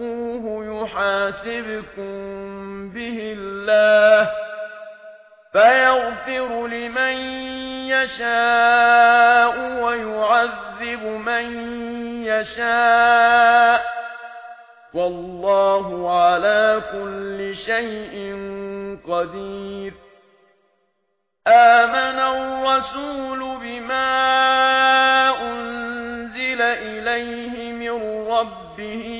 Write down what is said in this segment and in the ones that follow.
فاتقوه يحاسبكم به الله فيغفر لمن يشاء ويعذب من يشاء والله على كل شيء قدير آمن الرسول بما أنزل إليه من ربه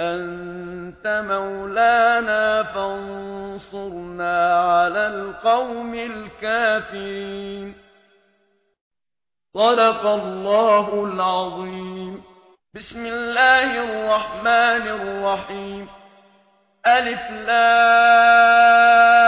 أنت مولانا فانصرنا على القوم الكافرين. صدق الله العظيم. بسم الله الرحمن الرحيم. ألف لام.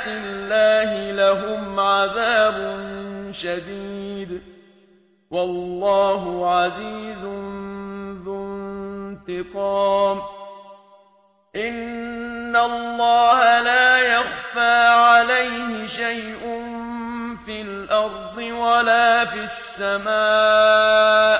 آيات الله لهم عذاب شديد والله عزيز ذو انتقام إن الله لا يخفى عليه شيء في الأرض ولا في السماء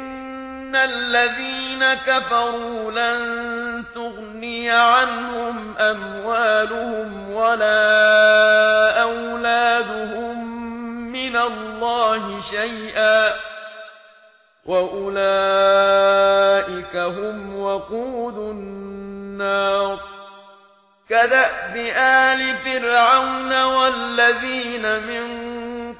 ان الذين كفروا لن تغني عنهم اموالهم ولا اولادهم من الله شيئا واولئك هم وقود النار كذب آل فرعون والذين من